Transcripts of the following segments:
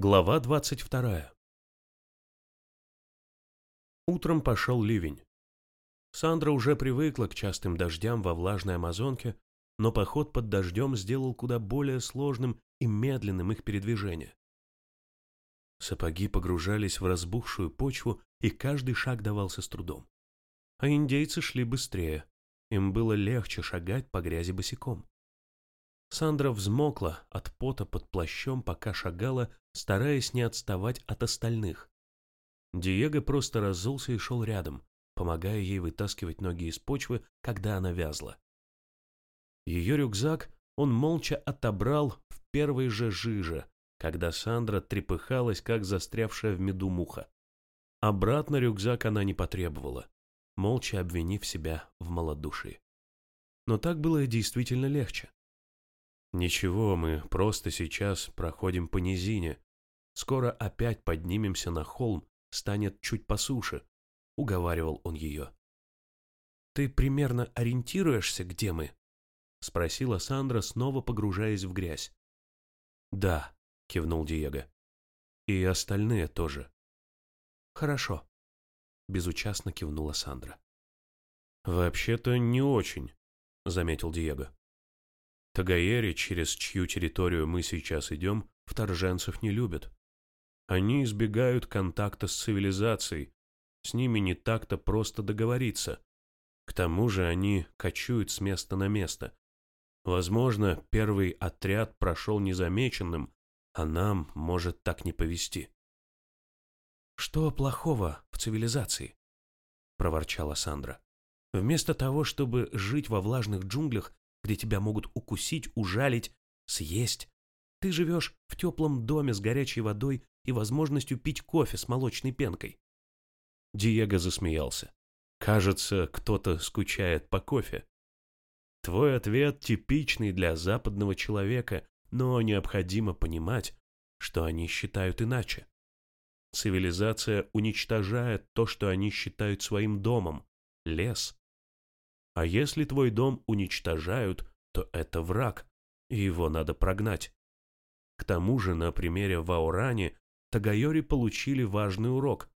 Глава двадцать вторая. Утром пошел ливень. Сандра уже привыкла к частым дождям во влажной Амазонке, но поход под дождем сделал куда более сложным и медленным их передвижение. Сапоги погружались в разбухшую почву, и каждый шаг давался с трудом. А индейцы шли быстрее, им было легче шагать по грязи босиком. Сандра взмокла от пота под плащом, пока шагала, стараясь не отставать от остальных. Диего просто разулся и шел рядом, помогая ей вытаскивать ноги из почвы, когда она вязла. Ее рюкзак он молча отобрал в первой же жиже, когда Сандра трепыхалась, как застрявшая в меду муха. Обратно рюкзак она не потребовала, молча обвинив себя в малодушии. Но так было действительно легче. Ничего, мы просто сейчас проходим по низине. Скоро опять поднимемся на холм, станет чуть по уговаривал он ее. Ты примерно ориентируешься, где мы? спросила Сандра, снова погружаясь в грязь. Да, кивнул Диего. И остальные тоже. Хорошо, безучастно кивнула Сандра. Вообще-то не очень, заметил Диего. Тагаери, через чью территорию мы сейчас идем, вторженцев не любят. Они избегают контакта с цивилизацией, с ними не так-то просто договориться. К тому же они кочуют с места на место. Возможно, первый отряд прошел незамеченным, а нам может так не повезти. «Что плохого в цивилизации?» – проворчала Сандра. «Вместо того, чтобы жить во влажных джунглях, где тебя могут укусить, ужалить, съесть. Ты живешь в теплом доме с горячей водой и возможностью пить кофе с молочной пенкой. Диего засмеялся. Кажется, кто-то скучает по кофе. Твой ответ типичный для западного человека, но необходимо понимать, что они считают иначе. Цивилизация уничтожает то, что они считают своим домом – лес. А если твой дом уничтожают, то это враг, и его надо прогнать. К тому же на примере Ваурани Тагайори получили важный урок.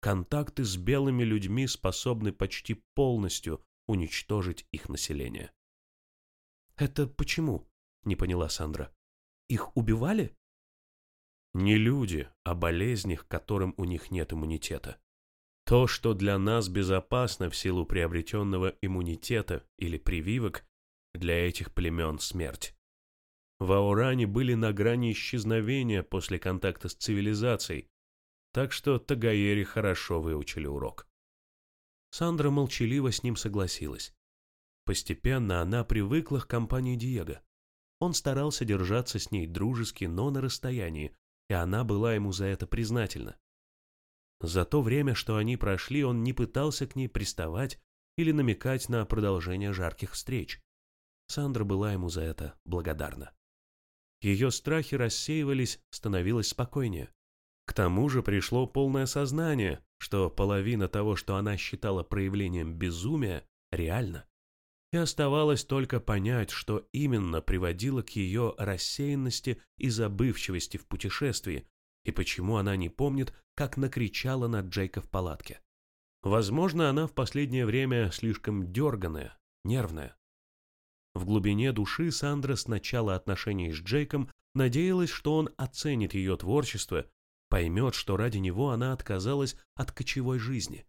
Контакты с белыми людьми способны почти полностью уничтожить их население. «Это почему?» – не поняла Сандра. «Их убивали?» «Не люди, а болезни, к которым у них нет иммунитета. То, что для нас безопасно в силу приобретенного иммунитета или прививок, для этих племен смерть. В Ауране были на грани исчезновения после контакта с цивилизацией, так что Тагаери хорошо выучили урок. Сандра молчаливо с ним согласилась. Постепенно она привыкла к компании Диего. Он старался держаться с ней дружески, но на расстоянии, и она была ему за это признательна. За то время, что они прошли, он не пытался к ней приставать или намекать на продолжение жарких встреч. Сандра была ему за это благодарна. Ее страхи рассеивались, становилось спокойнее. К тому же пришло полное сознание, что половина того, что она считала проявлением безумия, реально. И оставалось только понять, что именно приводило к ее рассеянности и забывчивости в путешествии, и почему она не помнит, как накричала на Джейка в палатке. Возможно, она в последнее время слишком дерганая, нервная. В глубине души Сандра с начала отношений с Джейком надеялась, что он оценит ее творчество, поймет, что ради него она отказалась от кочевой жизни.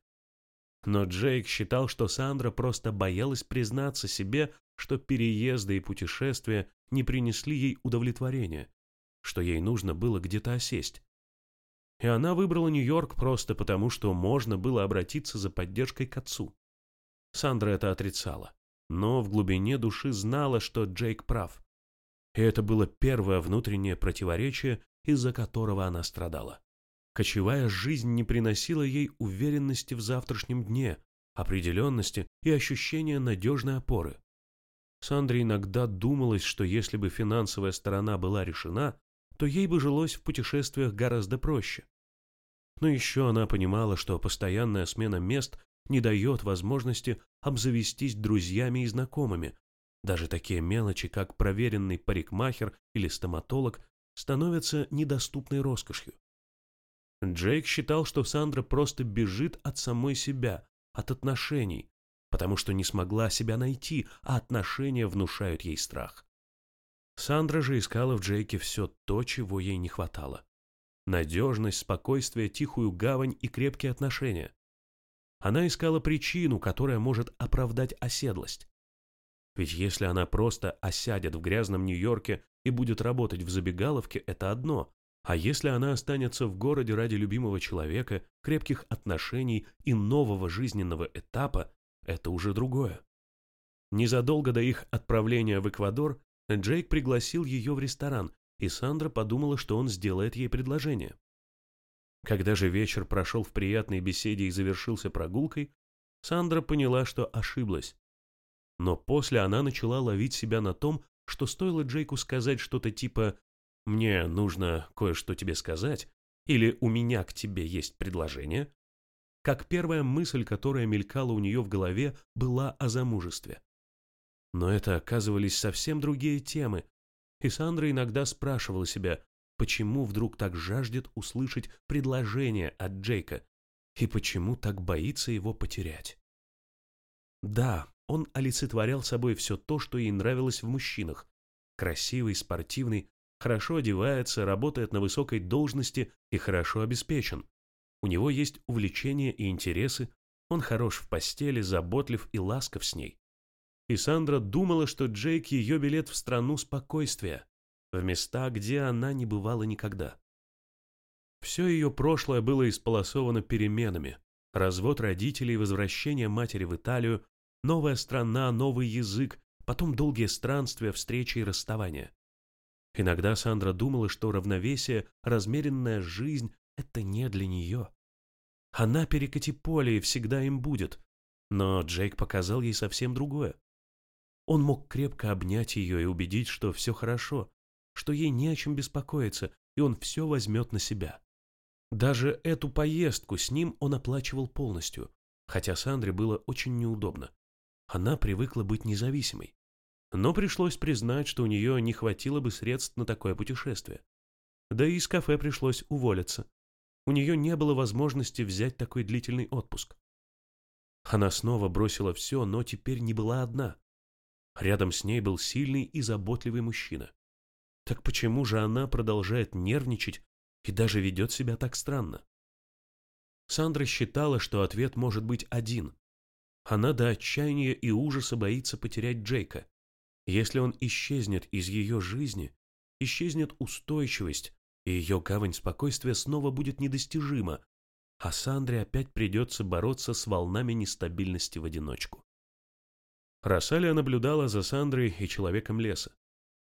Но Джейк считал, что Сандра просто боялась признаться себе, что переезды и путешествия не принесли ей удовлетворения, что ей нужно было где-то осесть. И она выбрала Нью-Йорк просто потому, что можно было обратиться за поддержкой к отцу. Сандра это отрицала, но в глубине души знала, что Джейк прав. И это было первое внутреннее противоречие, из-за которого она страдала. Кочевая жизнь не приносила ей уверенности в завтрашнем дне, определенности и ощущения надежной опоры. Сандре иногда думалось, что если бы финансовая сторона была решена, то ей бы жилось в путешествиях гораздо проще. Но еще она понимала, что постоянная смена мест не дает возможности обзавестись друзьями и знакомыми. Даже такие мелочи, как проверенный парикмахер или стоматолог, становятся недоступной роскошью. Джейк считал, что Сандра просто бежит от самой себя, от отношений, потому что не смогла себя найти, а отношения внушают ей страх. Сандра же искала в Джейке все то, чего ей не хватало. Надежность, спокойствие, тихую гавань и крепкие отношения. Она искала причину, которая может оправдать оседлость. Ведь если она просто осядет в грязном Нью-Йорке и будет работать в забегаловке, это одно. А если она останется в городе ради любимого человека, крепких отношений и нового жизненного этапа, это уже другое. Незадолго до их отправления в Эквадор Джейк пригласил ее в ресторан, и Сандра подумала, что он сделает ей предложение. Когда же вечер прошел в приятной беседе и завершился прогулкой, Сандра поняла, что ошиблась. Но после она начала ловить себя на том, что стоило Джейку сказать что-то типа «мне нужно кое-что тебе сказать» или «у меня к тебе есть предложение», как первая мысль, которая мелькала у нее в голове, была о замужестве. Но это оказывались совсем другие темы, и Сандра иногда спрашивала себя, почему вдруг так жаждет услышать предложение от Джейка и почему так боится его потерять. Да, он олицетворял собой все то, что ей нравилось в мужчинах. Красивый, спортивный, хорошо одевается, работает на высокой должности и хорошо обеспечен. У него есть увлечения и интересы, он хорош в постели, заботлив и ласков с ней. И Сандра думала, что Джейк ее билет в страну спокойствия, в места, где она не бывала никогда. Все ее прошлое было исполосовано переменами. Развод родителей, возвращение матери в Италию, новая страна, новый язык, потом долгие странствия, встречи и расставания. Иногда Сандра думала, что равновесие, размеренная жизнь — это не для нее. Она перекати поле и всегда им будет. Но Джейк показал ей совсем другое. Он мог крепко обнять ее и убедить, что все хорошо, что ей не о чем беспокоиться, и он все возьмет на себя. Даже эту поездку с ним он оплачивал полностью, хотя Сандре было очень неудобно. Она привыкла быть независимой. Но пришлось признать, что у нее не хватило бы средств на такое путешествие. Да и из кафе пришлось уволиться. У нее не было возможности взять такой длительный отпуск. Она снова бросила все, но теперь не была одна. Рядом с ней был сильный и заботливый мужчина. Так почему же она продолжает нервничать и даже ведет себя так странно? Сандра считала, что ответ может быть один. Она до отчаяния и ужаса боится потерять Джейка. Если он исчезнет из ее жизни, исчезнет устойчивость, и ее гавань спокойствия снова будет недостижима, а Сандре опять придется бороться с волнами нестабильности в одиночку. Рассалия наблюдала за Сандрой и человеком леса.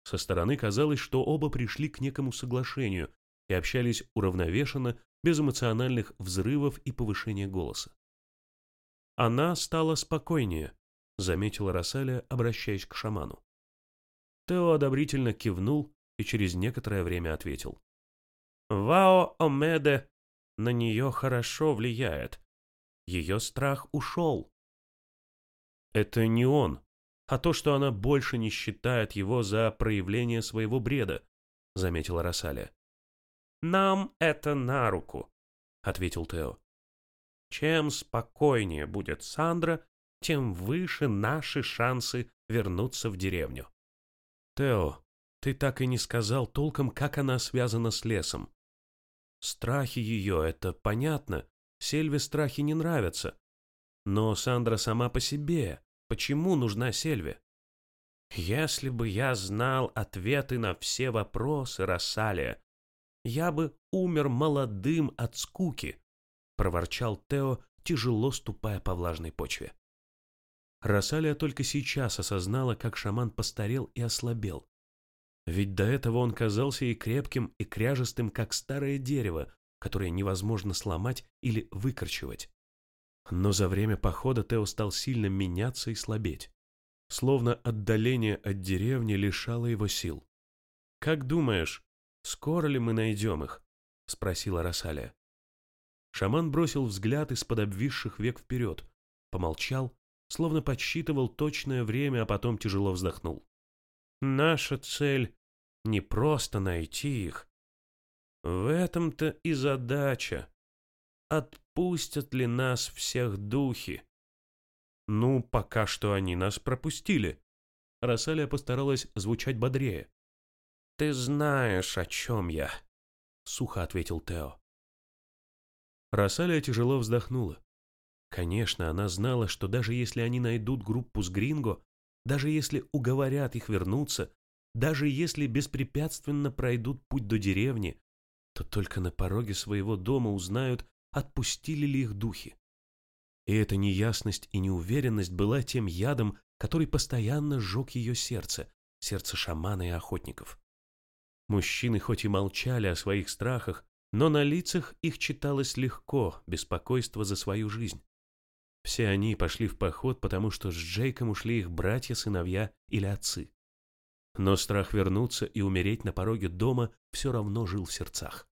Со стороны казалось, что оба пришли к некому соглашению и общались уравновешенно, без эмоциональных взрывов и повышения голоса. Она стала спокойнее, заметила Рассалия, обращаясь к шаману. Тео одобрительно кивнул и через некоторое время ответил. Вао Омеде на нее хорошо влияет. Ее страх ушел. Это не он, а то, что она больше не считает его за проявление своего бреда, заметила Рассалия. Нам это на руку, ответил Тео. Чем спокойнее будет Сандра, тем выше наши шансы вернуться в деревню. Тео, ты так и не сказал толком, как она связана с лесом. Страхи ее, это понятно. Сельве страхи не нравятся. Но Сандра сама по себе. Почему нужна Сельве? Если бы я знал ответы на все вопросы Рассалия, я бы умер молодым от скуки, проворчал Тео, тяжело ступая по влажной почве. Рассалия только сейчас осознала, как шаман постарел и ослабел. Ведь до этого он казался и крепким, и кряжестым, как старое дерево, которое невозможно сломать или выкорчевать. Но за время похода Тео стал сильно меняться и слабеть. Словно отдаление от деревни лишало его сил. «Как думаешь, скоро ли мы найдем их?» — спросила Росалия. Шаман бросил взгляд из-под обвисших век вперед, помолчал, словно подсчитывал точное время, а потом тяжело вздохнул. Наша цель не просто найти их. В этом-то и задача. Отпустят ли нас всех духи? Ну, пока что они нас пропустили. Рассалия постаралась звучать бодрее. «Ты знаешь, о чем я», — сухо ответил Тео. Рассалия тяжело вздохнула. Конечно, она знала, что даже если они найдут группу с Гринго, даже если уговорят их вернуться, даже если беспрепятственно пройдут путь до деревни, то только на пороге своего дома узнают, отпустили ли их духи. И эта неясность и неуверенность была тем ядом, который постоянно сжег ее сердце, сердце шамана и охотников. Мужчины хоть и молчали о своих страхах, но на лицах их читалось легко беспокойство за свою жизнь. Все они пошли в поход, потому что с Джейком ушли их братья, сыновья или отцы. Но страх вернуться и умереть на пороге дома все равно жил в сердцах.